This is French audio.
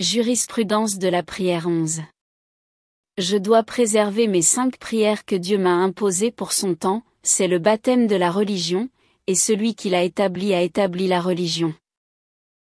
Jurisprudence de la prière 11. Je dois préserver mes cinq prières que Dieu m'a imposées pour son temps, c'est le baptême de la religion, et celui qui l'a établi a établi la religion.